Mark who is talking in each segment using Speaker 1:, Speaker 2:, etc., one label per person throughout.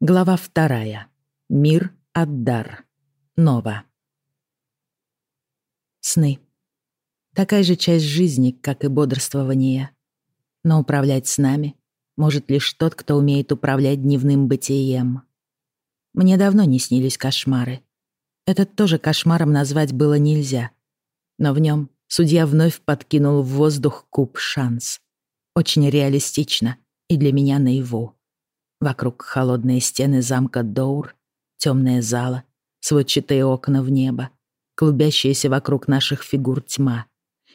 Speaker 1: Глава вторая. Мир Аддар. Нова. Сны. Такая же часть жизни, как и бодрствование. Но управлять снами может лишь тот, кто умеет управлять дневным бытием. Мне давно не снились кошмары. Этот тоже кошмаром назвать было нельзя. Но в нем судья вновь подкинул в воздух куб шанс. Очень реалистично и для меня наяву. Вокруг холодные стены замка Доур, темная зала, сводчатые окна в небо, клубящаяся вокруг наших фигур тьма.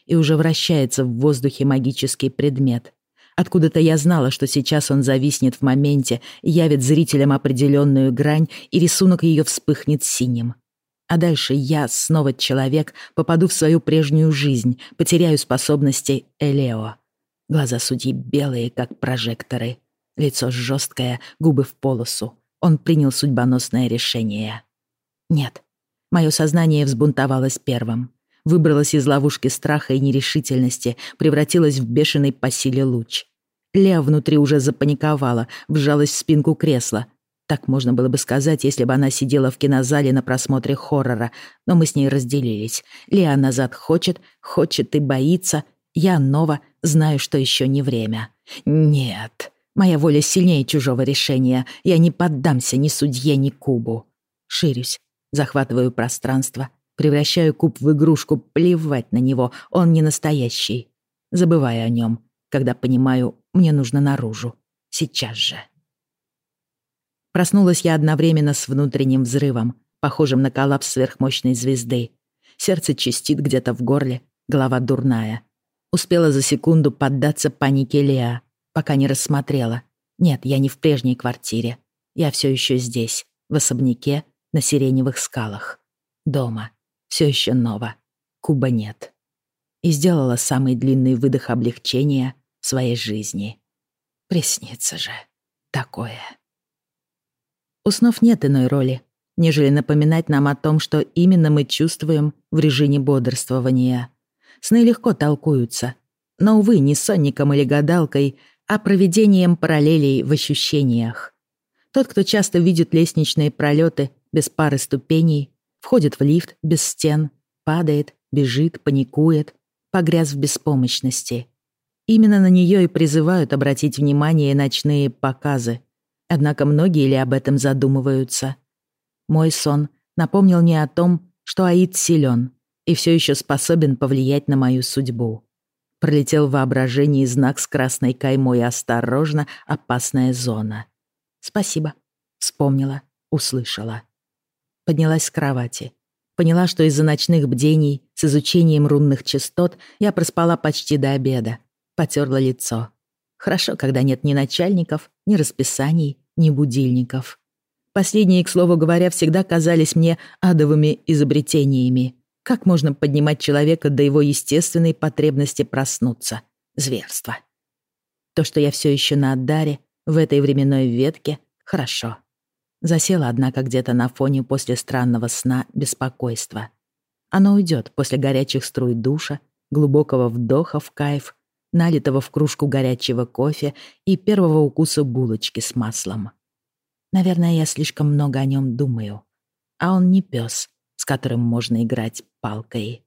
Speaker 1: И уже вращается в воздухе магический предмет. Откуда-то я знала, что сейчас он зависнет в моменте, явит зрителям определенную грань, и рисунок ее вспыхнет синим. А дальше я, снова человек, попаду в свою прежнюю жизнь, потеряю способности Элео. Глаза судьи белые, как прожекторы. Лицо жесткое, губы в полосу. Он принял судьбоносное решение. Нет. Мое сознание взбунтовалось первым. Выбралось из ловушки страха и нерешительности, превратилось в бешеный по силе луч. Леа внутри уже запаниковала, вжалась в спинку кресла. Так можно было бы сказать, если бы она сидела в кинозале на просмотре хоррора, но мы с ней разделились. Леа назад хочет, хочет и боится. Я, Нова, знаю, что еще не время. Нет. Моя воля сильнее чужого решения. Я не поддамся ни судье, ни кубу. Ширюсь, захватываю пространство, превращаю куб в игрушку, плевать на него, он не настоящий. Забываю о нем, когда понимаю, мне нужно наружу. Сейчас же. Проснулась я одновременно с внутренним взрывом, похожим на коллапс сверхмощной звезды. Сердце чистит где-то в горле, голова дурная. Успела за секунду поддаться панике Леа, пока не рассмотрела. Нет, я не в прежней квартире. Я все еще здесь, в особняке, на сиреневых скалах. Дома. Все еще ново. Куба нет. И сделала самый длинный выдох облегчения в своей жизни. Приснится же такое. У снов нет иной роли, нежели напоминать нам о том, что именно мы чувствуем в режиме бодрствования. Сны легко толкуются, но, увы, не сонником или гадалкой — а проведением параллелей в ощущениях. Тот, кто часто видит лестничные пролеты без пары ступеней, входит в лифт без стен, падает, бежит, паникует, погряз в беспомощности. Именно на нее и призывают обратить внимание ночные показы. Однако многие ли об этом задумываются? Мой сон напомнил мне о том, что Аид силен и все еще способен повлиять на мою судьбу. Пролетел в воображении знак с красной каймой «Осторожно, опасная зона». «Спасибо», — вспомнила, услышала. Поднялась с кровати. Поняла, что из-за ночных бдений с изучением рунных частот я проспала почти до обеда. Потерла лицо. Хорошо, когда нет ни начальников, ни расписаний, ни будильников. Последние, к слову говоря, всегда казались мне адовыми изобретениями. Как можно поднимать человека до его естественной потребности проснуться? Зверство. То, что я все еще на отдаре, в этой временной ветке, хорошо. Засела, однако, где-то на фоне после странного сна беспокойства. Оно уйдет после горячих струй душа, глубокого вдоха в кайф, налитого в кружку горячего кофе и первого укуса булочки с маслом. Наверное, я слишком много о нем думаю. А он не пес, с которым можно играть палкой.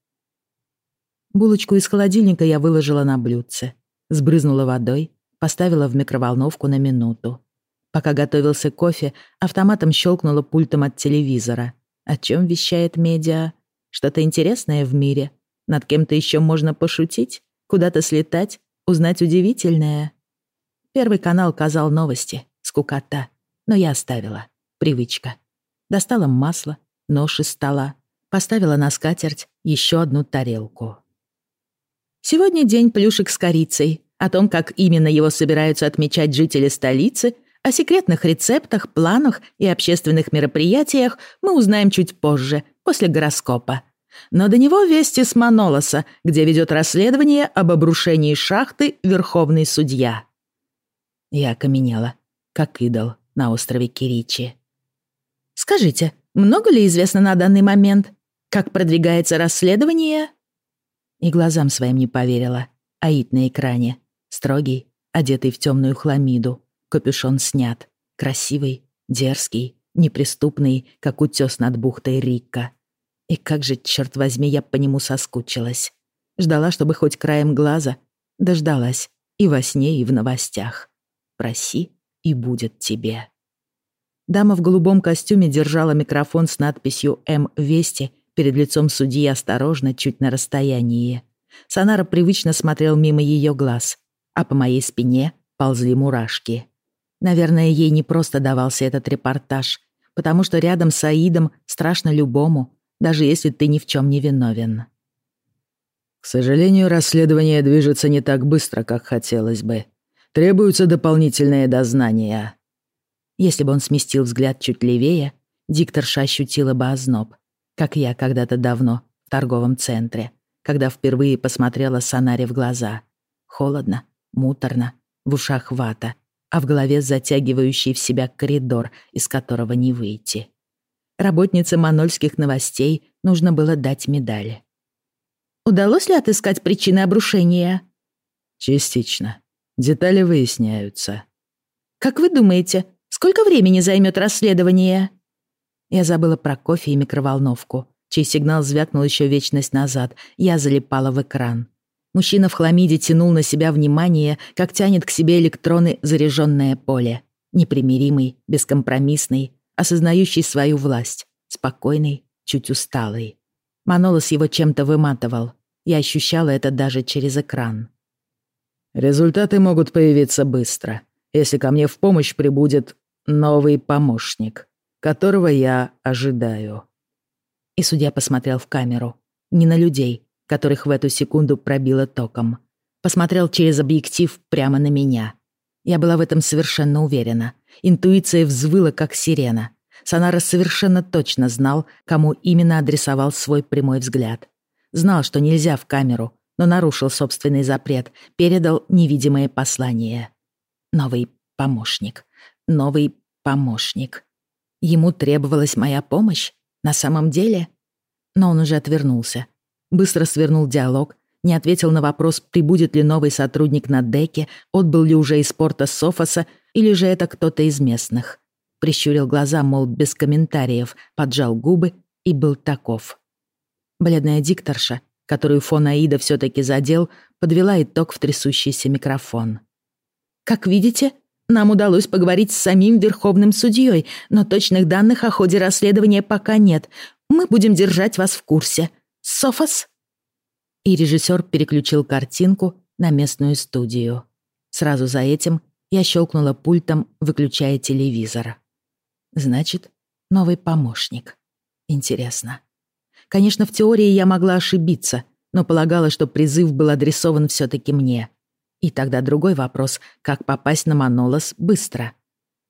Speaker 1: Булочку из холодильника я выложила на блюдце, сбрызнула водой, поставила в микроволновку на минуту. Пока готовился кофе, автоматом щелкнула пультом от телевизора. О чем вещает медиа? Что-то интересное в мире? Над кем-то еще можно пошутить? Куда-то слетать? Узнать удивительное? Первый канал казал новости, скукота. Но я оставила. Привычка. Достала масло, нож из стола, поставила на скатерть еще одну тарелку. Сегодня день плюшек с корицей. О том, как именно его собираются отмечать жители столицы, о секретных рецептах, планах и общественных мероприятиях мы узнаем чуть позже, после гороскопа. Но до него вести с Манолоса, где ведет расследование об обрушении шахты Верховный Судья. Я окаменела, как идол на острове Киричи. «Скажите, много ли известно на данный момент? Как продвигается расследование?» И глазам своим не поверила. Аид на экране. Строгий, одетый в темную хламиду. Капюшон снят. Красивый, Дерзкий, неприступный, как утес над бухтой Рикка. И как же, черт возьми, я по нему соскучилась. Ждала, чтобы хоть краем глаза. Дождалась. И во сне, и в новостях. Проси, и будет тебе. Дама в голубом костюме держала микрофон с надписью «М. Вести» перед лицом судьи осторожно, чуть на расстоянии. Санара привычно смотрел мимо ее глаз, а по моей спине ползли мурашки. Наверное, ей не просто давался этот репортаж, потому что рядом с Аидом страшно любому, даже если ты ни в чем не виновен.
Speaker 2: К сожалению, расследование движется не так быстро, как хотелось бы. Требуются дополнительные дознания.
Speaker 1: Если бы он сместил взгляд чуть левее, дикторша ощутила бы озноб, как я когда-то давно в торговом центре, когда впервые посмотрела Санаре в глаза. Холодно, муторно, в ушах вата, а в голове затягивающий в себя коридор, из которого не выйти. Работнице манольских новостей нужно было дать медаль. «Удалось ли отыскать причины обрушения?»
Speaker 2: «Частично. Детали выясняются».
Speaker 1: «Как вы думаете, сколько времени займет расследование?» Я забыла про кофе и микроволновку, чей сигнал звякнул еще вечность назад. Я залипала в экран. Мужчина в хламиде тянул на себя внимание, как тянет к себе электроны заряженное поле. Непримиримый, бескомпромиссный, осознающий свою власть, спокойный, чуть усталый. Манолос его чем-то выматывал. Я ощущала это даже через экран.
Speaker 2: «Результаты могут появиться быстро, если ко мне в помощь прибудет новый помощник, которого я ожидаю».
Speaker 1: И судья посмотрел в камеру. Не на людей, которых в эту секунду пробило током. Посмотрел через объектив прямо на меня. Я была в этом совершенно уверена. Интуиция взвыла, как сирена. Санара совершенно точно знал, кому именно адресовал свой прямой взгляд. Знал, что нельзя в камеру, но нарушил собственный запрет, передал невидимое послание. Новый помощник. Новый помощник. Ему требовалась моя помощь? На самом деле? Но он уже отвернулся, Быстро свернул диалог, не ответил на вопрос, прибудет ли новый сотрудник на деке, отбыл ли уже из порта Софоса, или же это кто-то из местных. Прищурил глаза, мол, без комментариев, поджал губы и был таков. Бледная дикторша, которую фон Аида все-таки задел, подвела итог в трясущийся микрофон. «Как видите, нам удалось поговорить с самим верховным судьей, но точных данных о ходе расследования пока нет. Мы будем держать вас в курсе. Софос?» И режиссер переключил картинку на местную студию. Сразу за этим я щелкнула пультом, выключая телевизор. Значит, новый помощник. Интересно. Конечно, в теории я могла ошибиться, но полагала, что призыв был адресован все таки мне. И тогда другой вопрос, как попасть на Манолос быстро.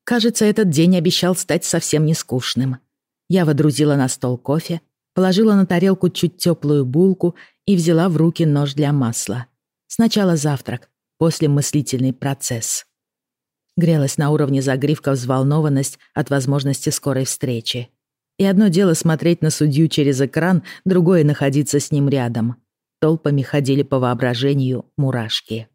Speaker 1: Кажется, этот день обещал стать совсем не скучным. Я водрузила на стол кофе, положила на тарелку чуть теплую булку и взяла в руки нож для масла. Сначала завтрак, после мыслительный процесс. Грелась на уровне загривка взволнованность от возможности скорой встречи. И одно дело смотреть на судью через экран, другое — находиться с ним рядом. Толпами ходили по воображению мурашки.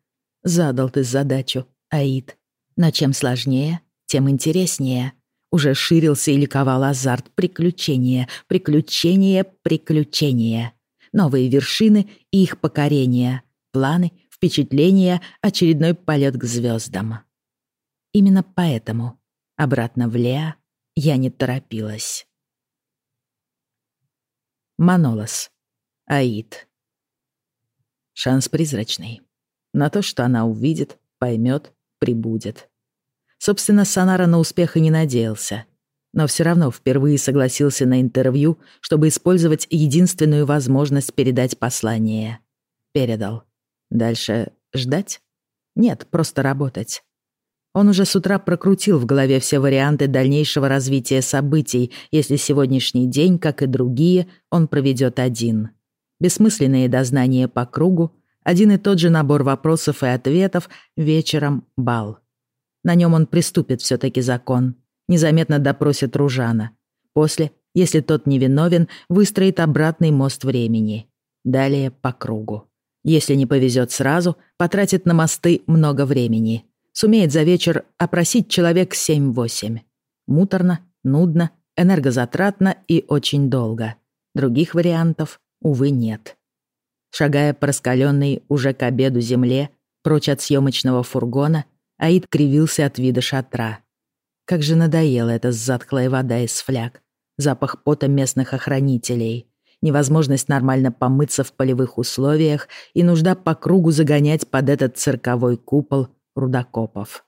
Speaker 1: Задал ты задачу, Аид. Но чем сложнее, тем интереснее уже ширился и ликовал азарт приключения, приключения, приключения. Новые вершины и их покорение, планы, впечатления, очередной полет к звездам. Именно поэтому обратно в Леа я не торопилась. Манолос. Аид. Шанс призрачный. На то, что она увидит, поймет, прибудет. Собственно, Санара на успех и не надеялся. Но все равно впервые согласился на интервью, чтобы использовать единственную возможность передать послание. Передал. Дальше ждать? Нет, просто работать. Он уже с утра прокрутил в голове все варианты дальнейшего развития событий, если сегодняшний день, как и другие, он проведет один. Бессмысленные дознания по кругу, один и тот же набор вопросов и ответов, вечером — бал. На нем он приступит все-таки закон. Незаметно допросит Ружана. После, если тот невиновен, выстроит обратный мост времени. Далее по кругу. Если не повезет сразу, потратит на мосты много времени. Сумеет за вечер опросить человек 7-8. Муторно, нудно, энергозатратно и очень долго. Других вариантов, увы, нет. Шагая по раскаленной уже к обеду земле, прочь от съемочного фургона, Аид кривился от вида шатра. Как же надоела эта затхлая вода из фляг, запах пота местных охранителей, невозможность нормально помыться в полевых условиях и нужда по кругу загонять под этот цирковой купол рудокопов.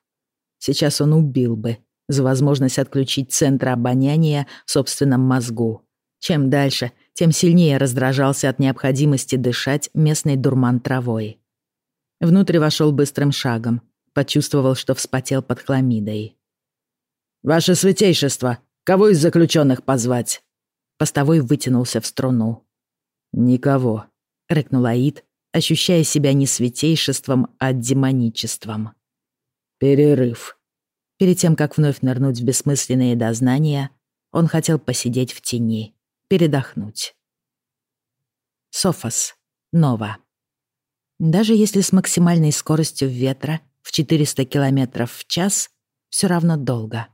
Speaker 1: Сейчас он убил бы за возможность отключить центр обоняния в собственном мозгу. Чем дальше, тем сильнее раздражался от необходимости дышать местной дурман травой. Внутрь вошел быстрым шагом, почувствовал, что вспотел под хламидой.
Speaker 2: «Ваше святейшество, кого из заключенных позвать?»
Speaker 1: Постовой вытянулся в струну.
Speaker 2: «Никого», — рыкнул
Speaker 1: Аид, ощущая себя не святейшеством, а демоничеством.
Speaker 2: «Перерыв».
Speaker 1: Перед тем, как вновь нырнуть в бессмысленные дознания, он хотел посидеть в тени, передохнуть. Софос. Нова. Даже если с максимальной скоростью ветра в 400 км в час, все равно долго.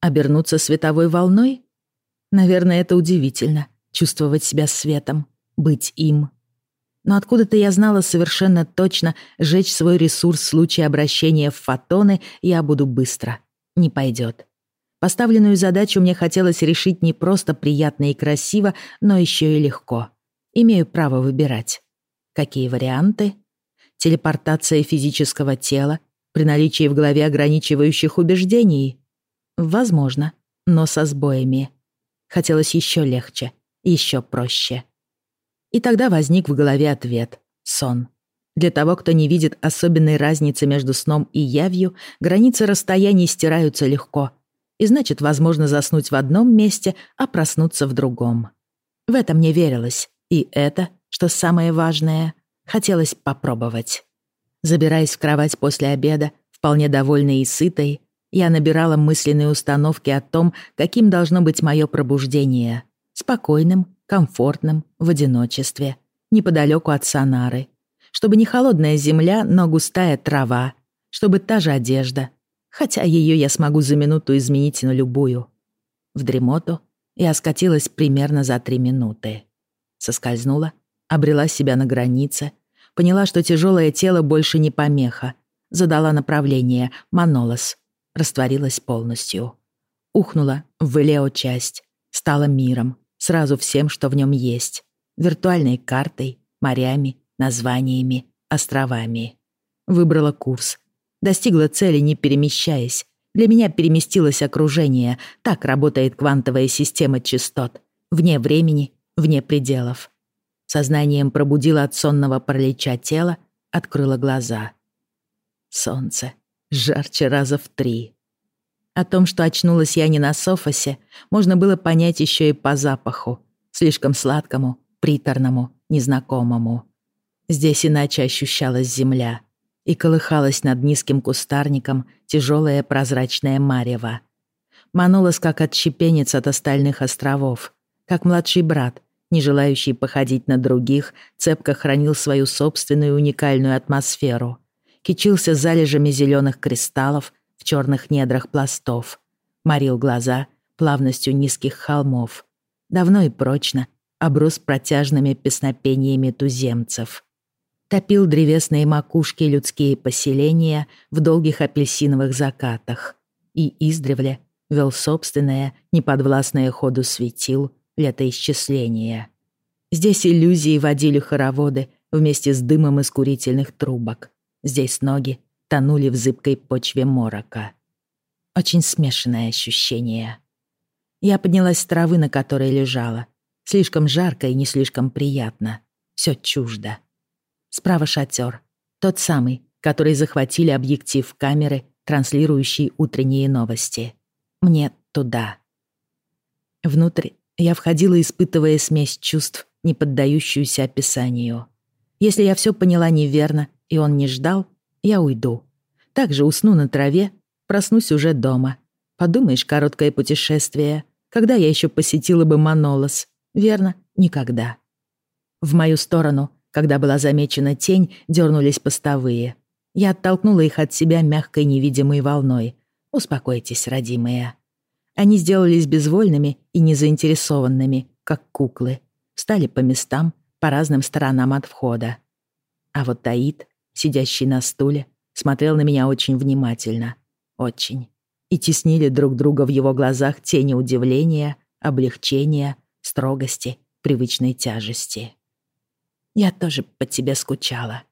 Speaker 1: Обернуться световой волной? Наверное, это удивительно — чувствовать себя светом, быть им. Но откуда-то я знала совершенно точно, жечь свой ресурс в случае обращения в фотоны я буду быстро. Не пойдет. Поставленную задачу мне хотелось решить не просто приятно и красиво, но еще и легко. Имею право выбирать. Какие варианты? Телепортация физического тела при наличии в голове ограничивающих убеждений? Возможно, но со сбоями. Хотелось еще легче, еще проще. И тогда возник в голове ответ — сон. Для того, кто не видит особенной разницы между сном и явью, границы расстояний стираются легко. И значит, возможно заснуть в одном месте, а проснуться в другом. В это мне верилось. И это, что самое важное, хотелось попробовать. Забираясь в кровать после обеда, вполне довольной и сытой, я набирала мысленные установки о том, каким должно быть мое пробуждение. Спокойным, комфортным, в одиночестве, неподалеку от Санары. Чтобы не холодная земля, но густая трава. Чтобы та же одежда. Хотя ее я смогу за минуту изменить на любую. В дремоту я скатилась примерно за три минуты. Соскользнула, обрела себя на границе, поняла, что тяжелое тело больше не помеха. Задала направление — Манолос — растворилась полностью. Ухнула в Элео-часть, стала миром, сразу всем, что в нем есть. Виртуальной картой, морями, названиями, островами. Выбрала курс. Достигла цели, не перемещаясь. Для меня переместилось окружение. Так работает квантовая система частот. Вне времени, вне пределов. Сознанием пробудила от сонного паралича тело, открыла глаза. Солнце жарче раза в три. О том, что очнулась я не на софосе, можно было понять еще и по запаху. Слишком сладкому, приторному, незнакомому. Здесь иначе ощущалась земля. И колыхалась над низким кустарником тяжелая прозрачная марево. Манулась как отщепенец от остальных островов. Как младший брат, не желающий походить на других, цепко хранил свою собственную уникальную атмосферу — кичился залежами зеленых кристаллов в черных недрах пластов, морил глаза плавностью низких холмов. Давно и прочно оброс протяжными песнопениями туземцев. Топил древесные макушки людские поселения в долгих апельсиновых закатах и издревле вел собственное, неподвластное ходу светил, летоисчисление. Здесь иллюзии водили хороводы вместе с дымом из курительных трубок, Здесь ноги тонули в зыбкой почве морока. Очень смешанное ощущение. Я поднялась с травы, на которой лежала. Слишком жарко и не слишком приятно. Все чуждо. Справа шатер. Тот самый, который захватили объектив камеры, транслирующий утренние новости. Мне туда. Внутрь я входила, испытывая смесь чувств, не поддающуюся описанию. Если я все поняла неверно и он не ждал, я уйду. Также усну на траве, проснусь уже дома. Подумаешь, короткое путешествие. Когда я еще посетила бы Манолос? Верно, никогда. В мою сторону, когда была замечена тень, дернулись постовые. Я оттолкнула их от себя мягкой невидимой волной. Успокойтесь, родимые. Они сделались безвольными и незаинтересованными, как куклы. Встали по местам, по разным сторонам от входа. А вот Таид, сидящий на стуле, смотрел на меня очень внимательно. Очень. И теснили друг друга в его глазах тени удивления, облегчения, строгости, привычной тяжести. Я тоже по тебе скучала.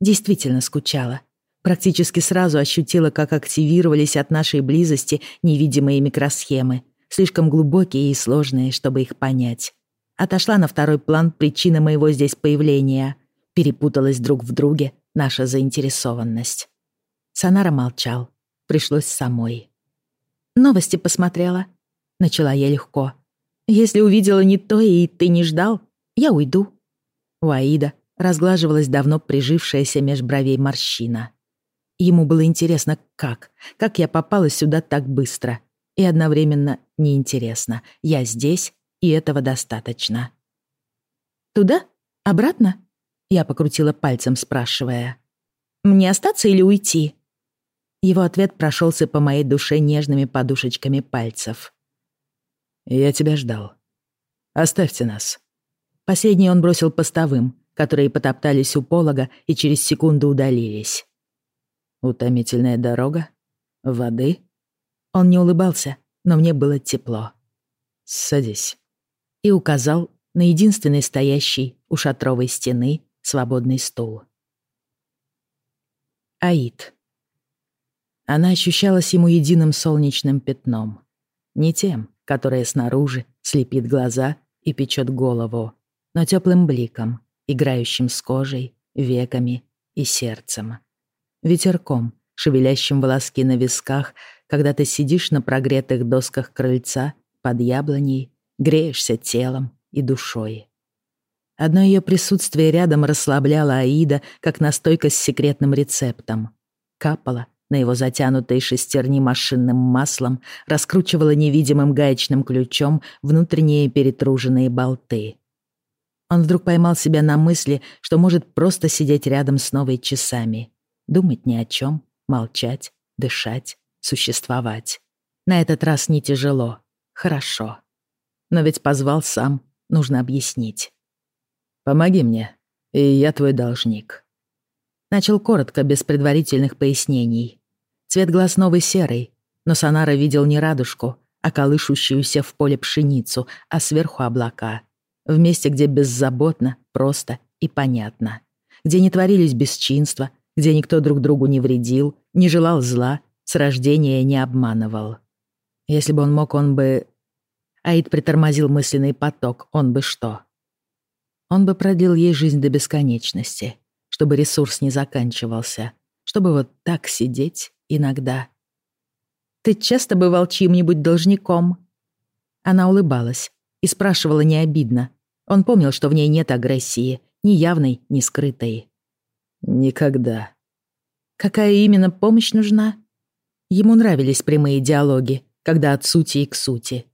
Speaker 1: Действительно скучала. Практически сразу ощутила, как активировались от нашей близости невидимые микросхемы, слишком глубокие и сложные, чтобы их понять. Отошла на второй план причина моего здесь появления. Перепуталась друг в друге наша заинтересованность. Санара молчал. Пришлось самой. «Новости посмотрела», — начала я легко. «Если увидела не то и ты не ждал, я уйду». У Аида разглаживалась давно прижившаяся меж бровей морщина. Ему было интересно, как, как я попала сюда так быстро. И одновременно неинтересно. Я здесь, и этого достаточно. «Туда? Обратно?» Я покрутила пальцем, спрашивая. «Мне остаться или уйти?» Его ответ прошелся по моей душе нежными подушечками пальцев.
Speaker 2: «Я тебя ждал. Оставьте нас».
Speaker 1: Последний он бросил постовым, которые потоптались у полога и через секунду удалились.
Speaker 2: Утомительная дорога? Воды?
Speaker 1: Он не улыбался, но мне было тепло.
Speaker 2: Садись.
Speaker 1: И указал на единственный стоящий у шатровой стены свободный стул. Аид. Она ощущалась ему единым солнечным пятном. Не тем, которое снаружи слепит глаза и печет голову, но теплым бликом, играющим с кожей, веками и сердцем ветерком, шевелящим волоски на висках, когда ты сидишь на прогретых досках крыльца под яблоней, греешься телом и душой. Одно ее присутствие рядом расслабляло Аида, как настойка с секретным рецептом. Капала на его затянутые шестерни машинным маслом, раскручивала невидимым гаечным ключом внутренние перетруженные болты. Он вдруг поймал себя на мысли, что может просто сидеть рядом с новой часами думать ни о чем, молчать, дышать, существовать. На этот раз не тяжело, хорошо. Но ведь позвал сам, нужно объяснить.
Speaker 2: «Помоги мне, и я твой должник».
Speaker 1: Начал коротко, без предварительных пояснений. Цвет глаз новый серый, но Сонара видел не радужку, а колышущуюся в поле пшеницу, а сверху облака. В месте, где беззаботно, просто и понятно. Где не творились бесчинства, где никто друг другу не вредил, не желал зла, с рождения не обманывал. Если бы он мог, он бы... Аид притормозил мысленный поток, он бы что? Он бы продлил ей жизнь до бесконечности, чтобы ресурс не заканчивался, чтобы вот так сидеть иногда. «Ты часто бывал чьим-нибудь должником?» Она улыбалась и спрашивала не обидно. Он помнил, что в ней нет агрессии, ни явной, ни скрытой.
Speaker 2: Никогда.
Speaker 1: Какая именно помощь нужна? Ему нравились прямые диалоги, когда от сути и к сути.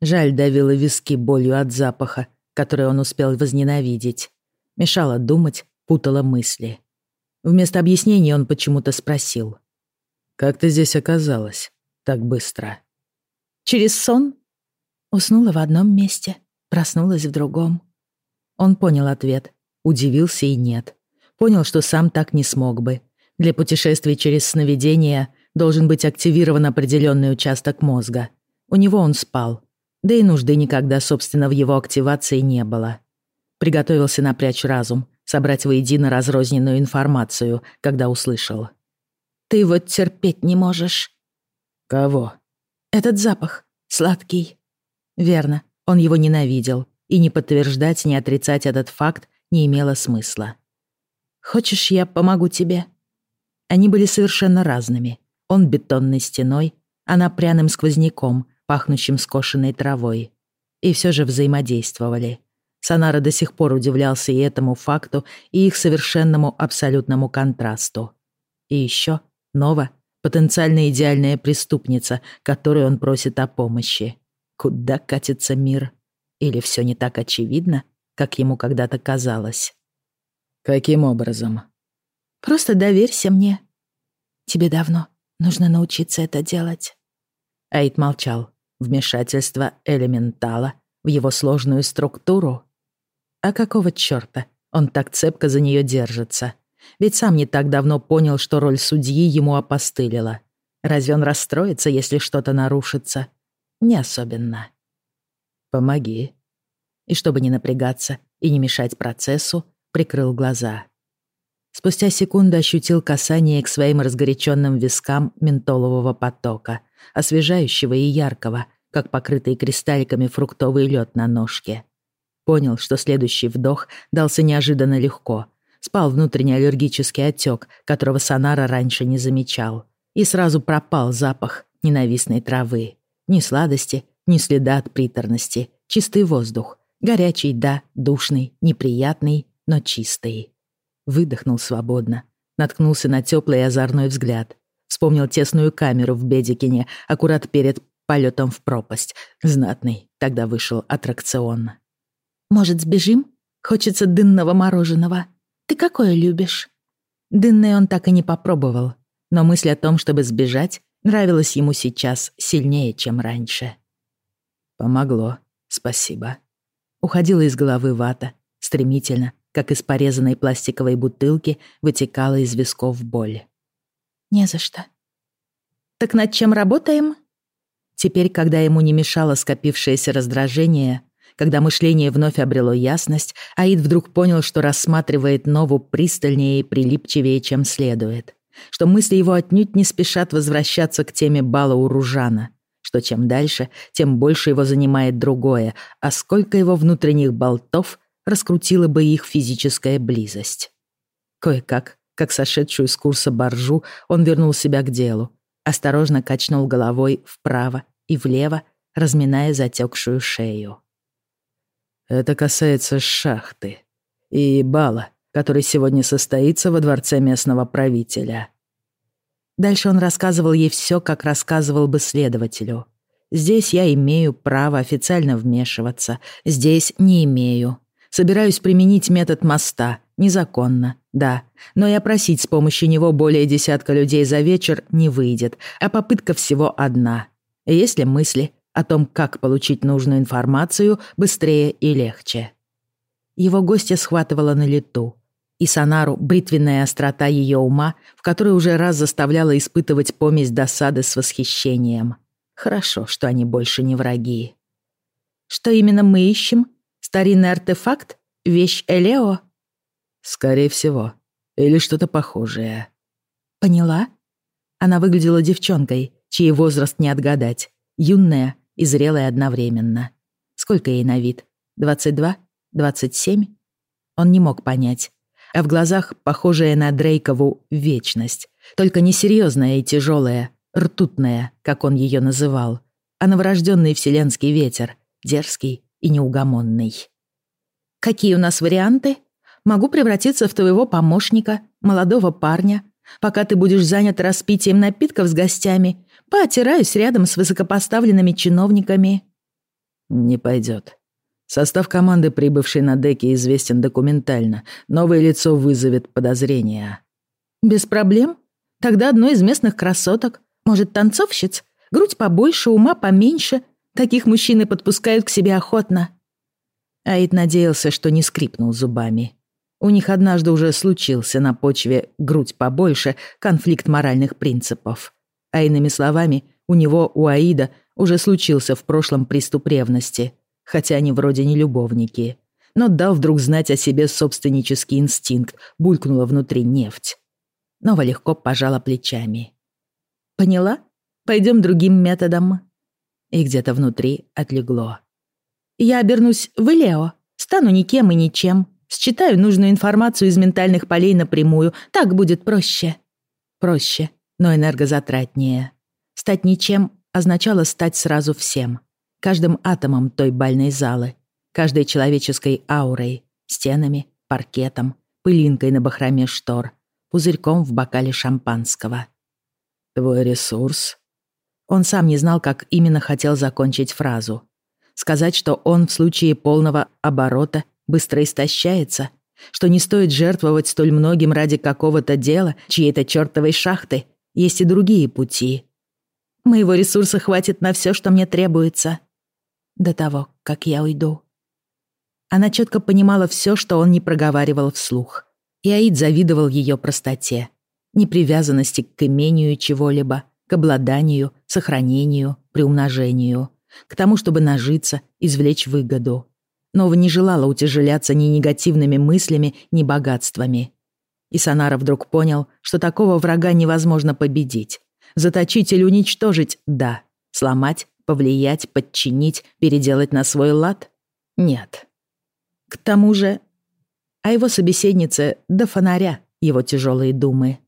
Speaker 1: Жаль давила виски болью от запаха, который он успел возненавидеть. Мешала думать, путала мысли. Вместо объяснений он почему-то спросил.
Speaker 2: «Как ты здесь оказалась? Так быстро?»
Speaker 1: «Через сон?» Уснула в одном месте, проснулась в другом. Он понял ответ, удивился и нет. Понял, что сам так не смог бы. Для путешествий через сновидения должен быть активирован определенный участок мозга. У него он спал. Да и нужды никогда, собственно, в его активации не было. Приготовился напрячь разум, собрать воедино разрозненную информацию, когда услышал. «Ты вот терпеть не можешь».
Speaker 2: «Кого?»
Speaker 1: «Этот запах. Сладкий». Верно, он его ненавидел, и не подтверждать, ни отрицать этот факт не имело смысла. Хочешь, я помогу тебе?» Они были совершенно разными. Он бетонной стеной, она пряным сквозняком, пахнущим скошенной травой. И все же взаимодействовали. Санара до сих пор удивлялся и этому факту, и их совершенному абсолютному контрасту. И еще Нова — потенциально идеальная преступница, которой он просит о помощи. Куда катится мир? Или все не так очевидно, как ему когда-то казалось?
Speaker 2: «Каким образом?»
Speaker 1: «Просто доверься мне. Тебе давно нужно научиться это делать».
Speaker 2: Айд молчал,
Speaker 1: Вмешательство элементала в его сложную структуру? А какого чёрта он так цепко за неё держится? Ведь сам не так давно понял, что роль судьи ему опостылила. Разве он расстроится, если что-то нарушится? Не особенно. «Помоги». И чтобы не напрягаться и не мешать процессу, прикрыл глаза. Спустя секунду ощутил касание к своим разгоряченным вискам ментолового потока, освежающего и яркого, как покрытый кристалликами фруктовый лед на ножке. Понял, что следующий вдох дался неожиданно легко. Спал внутренний аллергический отек, которого Сонара раньше не замечал. И сразу пропал запах ненавистной травы. Ни сладости, ни следа от приторности. Чистый воздух. Горячий, да, душный, неприятный, но чистый. Выдохнул свободно. Наткнулся на теплый и озорной взгляд. Вспомнил тесную камеру в Бедикине, аккурат перед полетом в пропасть. Знатный тогда вышел аттракцион. «Может, сбежим? Хочется дынного мороженого. Ты какое любишь?» Дынное он так и не попробовал, но мысль о том, чтобы сбежать, нравилась ему сейчас сильнее, чем раньше. «Помогло, спасибо». Уходила из головы вата, стремительно, как из порезанной пластиковой бутылки, вытекала из висков боль. «Не за что». «Так над чем работаем?» Теперь, когда ему не мешало скопившееся раздражение, когда мышление вновь обрело ясность, Аид вдруг понял, что рассматривает Нову пристальнее и прилипчивее, чем следует. Что мысли его отнюдь не спешат возвращаться к теме бала у Ружана. Что чем дальше, тем больше его занимает другое, а сколько его внутренних болтов раскрутила бы их физическая близость. Кое-как, как сошедшую с курса боржу, он вернул себя к делу, осторожно качнул головой вправо и влево, разминая затекшую шею. Это касается шахты и бала, который сегодня состоится во дворце местного правителя. Дальше он рассказывал ей все, как рассказывал бы следователю. Здесь я имею право официально вмешиваться, здесь не имею. Собираюсь применить метод моста, незаконно, да, но и опросить с помощью него более десятка людей за вечер не выйдет, а попытка всего одна. Есть ли мысли, о том, как получить нужную информацию быстрее и легче. Его гостья схватывала на лету, и Сонару бритвенная острота ее ума, в которой уже раз заставляла испытывать помесь досады с восхищением. Хорошо, что они больше не враги. Что именно мы ищем? Старинный артефакт? Вещь Элео? Скорее всего. Или что-то похожее. Поняла? Она выглядела девчонкой, чей возраст не отгадать. Юная, и зрелой одновременно. Сколько ей на вид? 22? 27? Он не мог понять. А в глазах похожая на Дрейкову вечность. Только не серьезная и тяжелая, ртутная, как он ее называл, а новорожденный вселенский ветер, дерзкий и неугомонный. «Какие у нас варианты? Могу превратиться в твоего помощника, молодого парня, пока ты будешь занят распитием напитков с гостями Поотираюсь рядом с высокопоставленными чиновниками». «Не пойдет. Состав команды, прибывшей на деке, известен документально. Новое лицо вызовет подозрения». «Без проблем. Тогда одной из местных красоток. Может, танцовщиц? Грудь побольше, ума поменьше. Таких мужчины подпускают к себе охотно». Аид надеялся, что не скрипнул зубами. У них однажды уже случился на почве «грудь побольше» конфликт моральных принципов. А иными словами, у него, у Аида, уже случился в прошлом приступ ревности, хотя они вроде не любовники. Но дал вдруг знать о себе собственнический инстинкт, булькнула внутри нефть. Нова легко пожала плечами. «Поняла? Пойдем другим методом». И где-то внутри отлегло. «Я обернусь в Элео, стану никем и ничем, считаю нужную информацию из ментальных полей напрямую, так будет проще». «Проще», но энергозатратнее. Стать ничем означало стать сразу всем. Каждым атомом той бальной залы, каждой человеческой аурой, стенами, паркетом, пылинкой на бахроме штор, пузырьком в бокале шампанского. «Твой ресурс?» Он сам не знал, как именно хотел закончить фразу. Сказать, что он в случае полного оборота быстро истощается, что не стоит жертвовать столь многим ради какого-то дела, чьей-то чертовой шахты — есть и другие пути. Моего ресурса хватит на все, что мне требуется. До того, как я уйду. Она четко понимала все, что он не проговаривал вслух. И Аид завидовал ее простоте, непривязанности к имению чего-либо, к обладанию, сохранению, приумножению, к тому, чтобы нажиться, извлечь выгоду. Нова не желала утяжеляться ни негативными мыслями, ни богатствами. И Санара вдруг понял, что такого врага невозможно победить. Заточить или уничтожить — да. Сломать, повлиять, подчинить, переделать на свой лад — нет. К тому же... А его собеседнице до фонаря его тяжелые думы.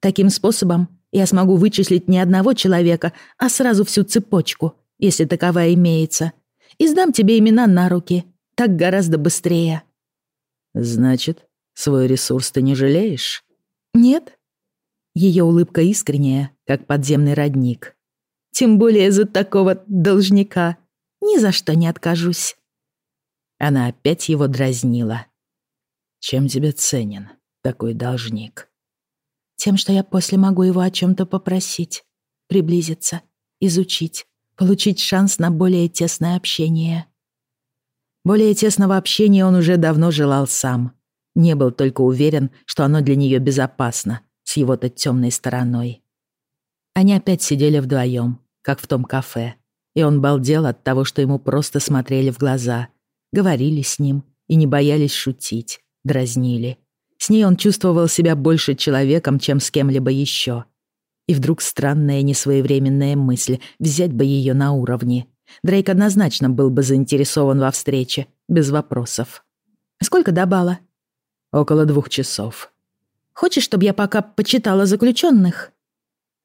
Speaker 1: Таким способом я смогу вычислить не одного человека, а сразу всю цепочку, если таковая имеется, и сдам тебе имена на руки. Так гораздо быстрее.
Speaker 2: Значит, свой ресурс ты не жалеешь?
Speaker 1: Нет. Ее улыбка искренняя, как подземный родник. Тем более за такого должника. Ни за что не откажусь. Она опять его дразнила.
Speaker 2: Чем тебе ценен такой должник?
Speaker 1: Тем, что я после могу его о чем-то попросить, приблизиться, изучить, получить шанс на более тесное общение. Более тесного общения он уже давно желал сам. Не был только уверен, что оно для нее безопасно, с его-то темной стороной. Они опять сидели вдвоем, как в том кафе, и он балдел от того, что ему просто смотрели в глаза, говорили с ним и не боялись шутить, дразнили. С ней он чувствовал себя больше человеком, чем с кем-либо еще. И вдруг странная несвоевременная мысль взять бы ее на уровне. Дрейк однозначно был бы заинтересован во встрече, без вопросов. «Сколько до бала?»
Speaker 2: «Около двух часов».
Speaker 1: «Хочешь, чтобы я пока почитала заключенных?»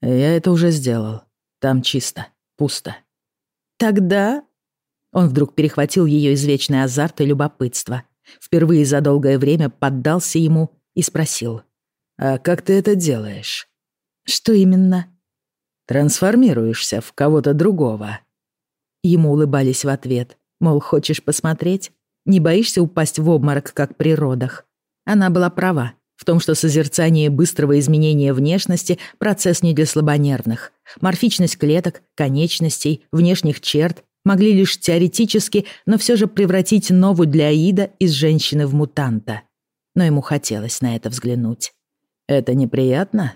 Speaker 2: «Я это уже сделал. Там чисто, пусто».
Speaker 1: «Тогда...» Он вдруг перехватил ее извечный азарт и любопытство впервые за долгое время поддался ему и спросил.
Speaker 2: «А как ты это делаешь?»
Speaker 1: «Что именно?»
Speaker 2: «Трансформируешься в кого-то другого».
Speaker 1: Ему улыбались в ответ, мол, хочешь посмотреть? Не боишься упасть в обморок, как при родах? Она была права в том, что созерцание быстрого изменения внешности – процесс не для слабонервных. Морфичность клеток, конечностей, внешних черт могли лишь теоретически, но все же превратить новую для Аида из женщины в мутанта. Но ему хотелось на это взглянуть.
Speaker 2: «Это неприятно?»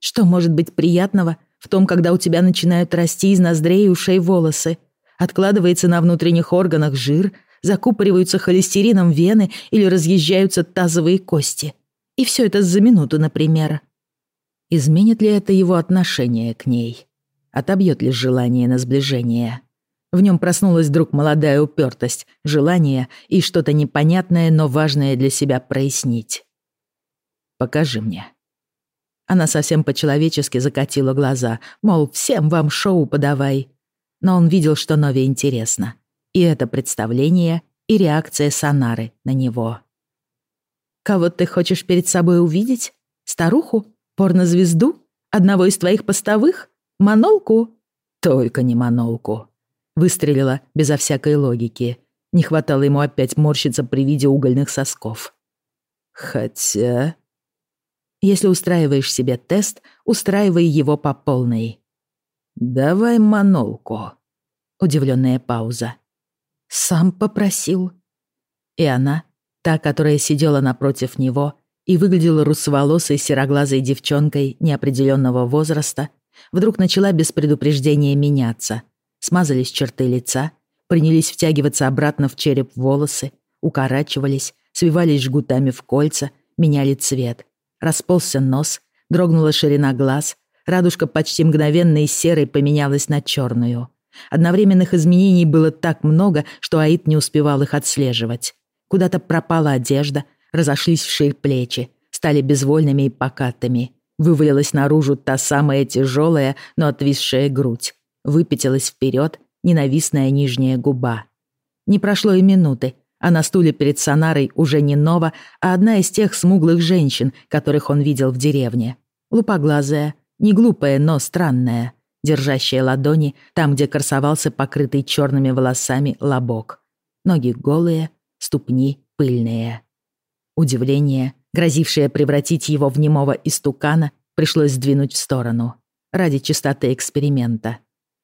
Speaker 1: «Что может быть приятного в том, когда у тебя начинают расти из ноздрей и ушей волосы, откладывается на внутренних органах жир, закупориваются холестерином вены или разъезжаются тазовые кости? И все это за минуту, например». Изменит ли это его отношение к ней? Отобьет ли желание на сближение? В нем проснулась вдруг молодая упертость, желание и что-то непонятное, но важное для себя прояснить. «Покажи мне». Она совсем по-человечески закатила глаза, мол, всем вам шоу подавай. Но он видел, что Нове интересно. И это представление, и реакция Санары на него. «Кого ты хочешь перед собой увидеть? Старуху? Порнозвезду? Одного из твоих постовых? Манолку?»
Speaker 2: «Только не Манолку», Выстрелила безо всякой логики. Не хватало ему опять морщиться при виде угольных сосков. Хотя...
Speaker 1: Если устраиваешь себе тест, устраивай его по полной.
Speaker 2: «Давай манолку».
Speaker 1: Удивленная пауза. «Сам попросил». И она, та, которая сидела напротив него и выглядела русоволосой сероглазой девчонкой неопределенного возраста, вдруг начала без предупреждения меняться, Смазались черты лица, принялись втягиваться обратно в череп волосы, укорачивались, свивались жгутами в кольца, меняли цвет. Расползся нос, дрогнула ширина глаз, радужка почти мгновенно из серой поменялась на черную. Одновременных изменений было так много, что Аид не успевал их отслеживать. Куда-то пропала одежда, разошлись вширь плечи, стали безвольными и покатыми. Вывалилась наружу та самая тяжелая, но отвисшая грудь выпятилась вперед ненавистная нижняя губа. Не прошло и минуты, а на стуле перед Сонарой уже не Нова, а одна из тех смуглых женщин, которых он видел в деревне. Лупоглазая, не глупая, но странная, держащая ладони там, где красовался покрытый черными волосами лобок. Ноги голые, ступни пыльные. Удивление, грозившее превратить его в немого истукана, пришлось сдвинуть в сторону. ради чистоты эксперимента.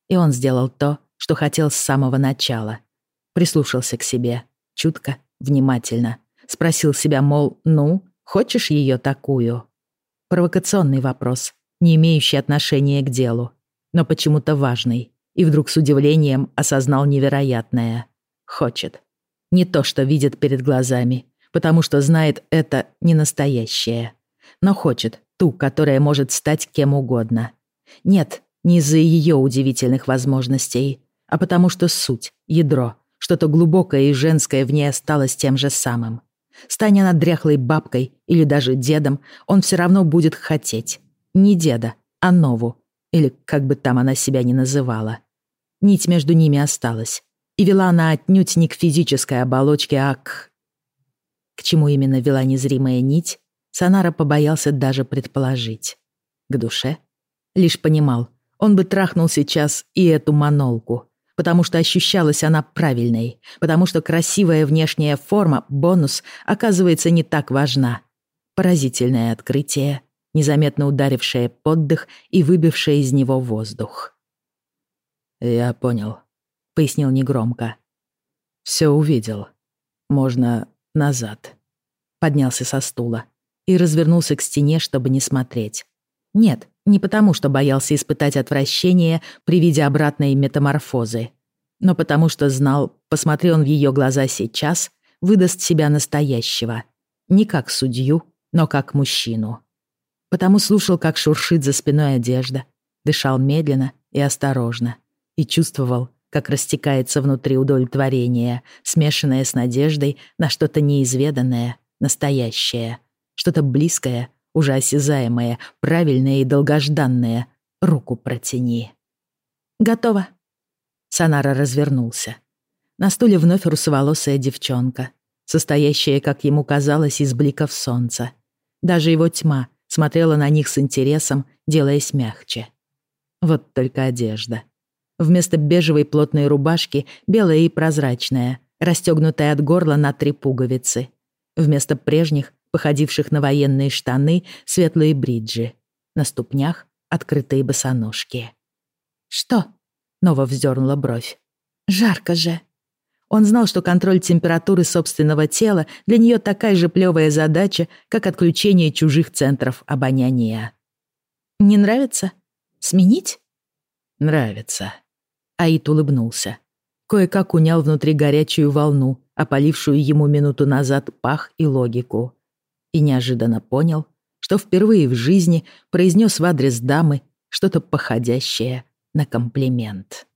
Speaker 1: И он сделал то, что хотел с самого начала. Прислушался к себе, чутко, внимательно. Спросил себя, мол, ну, хочешь ее такую? Провокационный вопрос, не имеющий отношения к делу, но почему-то важный. И вдруг с удивлением осознал невероятное. Хочет. Не то, что видит перед глазами, потому что знает это не настоящее. Но хочет ту, которая может стать кем угодно. Нет, не из-за ее удивительных возможностей, а потому что суть, ядро, что-то глубокое и женское в ней осталось тем же самым. Стань она дряхлой бабкой или даже дедом, он все равно будет хотеть. Не деда, а нову, или как бы там она себя ни называла. Нить между ними осталась, и вела она отнюдь не к физической оболочке, а к... К чему именно вела незримая нить, Санара побоялся даже предположить. К душе? Лишь понимал, он бы трахнул сейчас и эту манолку, потому что ощущалась она правильной, потому что красивая внешняя форма, бонус, оказывается не так важна. Поразительное открытие, незаметно ударившее под дых и выбившее из него воздух.
Speaker 2: «Я понял», — пояснил негромко. «Все увидел. Можно назад». Поднялся со стула и развернулся к стене, чтобы не смотреть. Нет, не потому, что боялся испытать отвращение при виде обратной метаморфозы, но потому что знал, посмотри он в ее глаза сейчас, выдаст себя настоящего. Не как судью, но как мужчину. Потому слушал, как шуршит за спиной одежда, дышал медленно и осторожно и чувствовал, как растекается внутри удовлетворение, смешанное с надеждой на что-то неизведанное, настоящее, что-то близкое, уже осязаемое, правильное и долгожданное. Руку протяни.
Speaker 1: «Готово». Санара развернулся. На стуле вновь русоволосая девчонка, состоящая, как ему казалось, из бликов солнца. Даже его тьма смотрела на них с интересом, делаясь мягче. Вот только одежда. Вместо бежевой плотной рубашки белая и прозрачная, расстегнутая от горла на три пуговицы. Вместо прежних походивших на военные штаны, светлые бриджи. На ступнях открытые босоножки. «Что?» — Нова вздернула бровь. «Жарко же». Он знал, что контроль температуры собственного тела для нее такая же плевая задача, как отключение чужих центров обоняния. «Не нравится? Сменить?»
Speaker 2: «Нравится».
Speaker 1: Аид улыбнулся. Кое-как унял внутри горячую волну, опалившую ему минуту назад пах и логику и неожиданно понял, что впервые в жизни произнес в адрес дамы что-то походящее на комплимент.